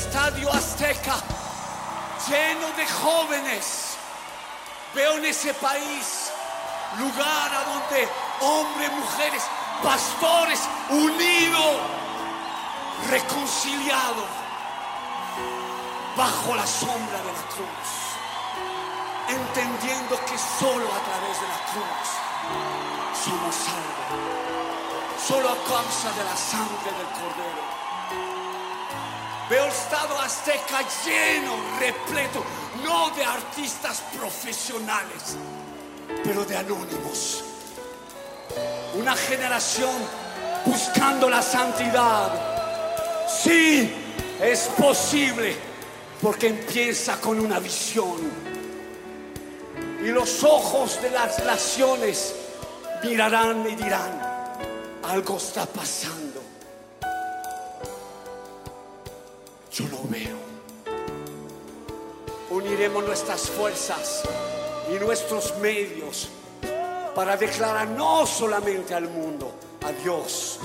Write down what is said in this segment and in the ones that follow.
estadio Azteca lleno de jóvenes. Veo en ese país lugar a donde hombres, mujeres, pastores unidos, reconciliados bajo la sombra de la cruz, entendiendo que solo a través de la cruz somos salvos, solo a causa de la sangre del Cordero. Veo el estado azteca lleno, repleto, no de artistas profesionales, pero de anónimos. Una generación buscando la santidad. Sí, es posible, porque empieza con una visión. Y los ojos de las naciones mirarán y dirán, algo está pasando. Yo lo veo. Uniremos nuestras fuerzas y nuestros medios para declarar no solamente al mundo, a Dios.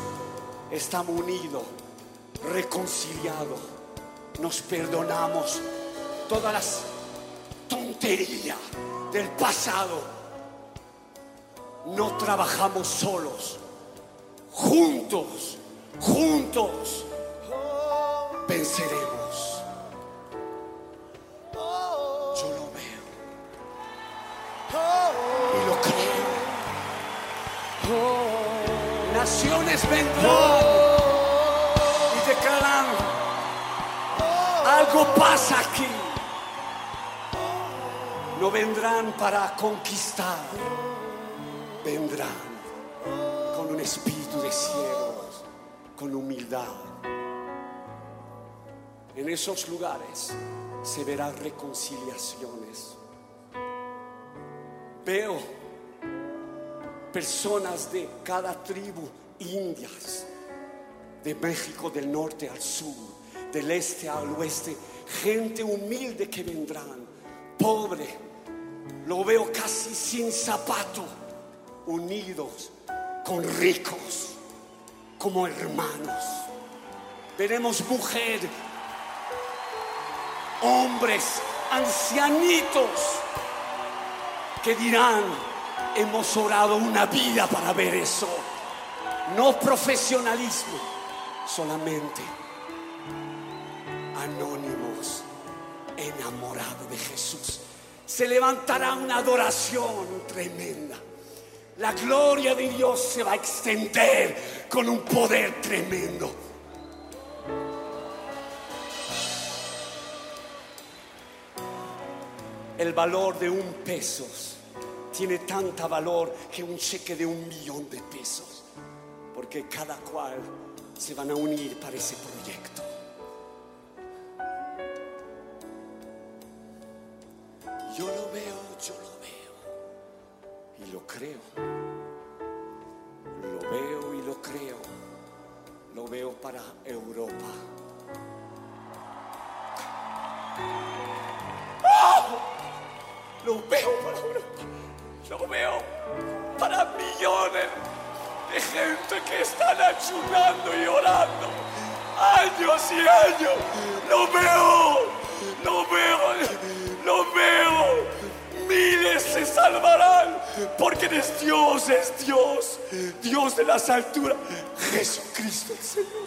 Estamos unidos, reconciliados, nos perdonamos todas las tonterías del pasado. No trabajamos solos, juntos, juntos venceremos. Yo lo veo y lo creo. Naciones vendrán y declaran, algo pasa aquí. No vendrán para conquistar, vendrán con un espíritu de siervos, con humildad. En esos lugares se verán reconciliaciones. Veo personas de cada tribu, indias, de México del norte al sur, del este al oeste, gente humilde que vendrán, pobre, lo veo casi sin zapato, unidos con ricos, como hermanos. Veremos mujeres hombres ancianitos que dirán, hemos orado una vida para ver eso. No profesionalismo, solamente anónimos, enamorados de Jesús. Se levantará una adoración tremenda. La gloria de Dios se va a extender con un poder tremendo. El valor de un peso tiene tanta valor que un cheque de un millón de pesos, porque cada cual se van a unir para ese proyecto. Yo lo veo, yo lo veo y lo creo. Lo veo y lo creo. Lo veo para Europa. Lo veo para Europa. Lo veo para millones de gente que están ayunando y orando. Años y años. Lo veo. Lo veo. Lo veo. Miles se salvarán. Porque eres Dios, es Dios. Dios de las alturas. Jesucristo el Señor.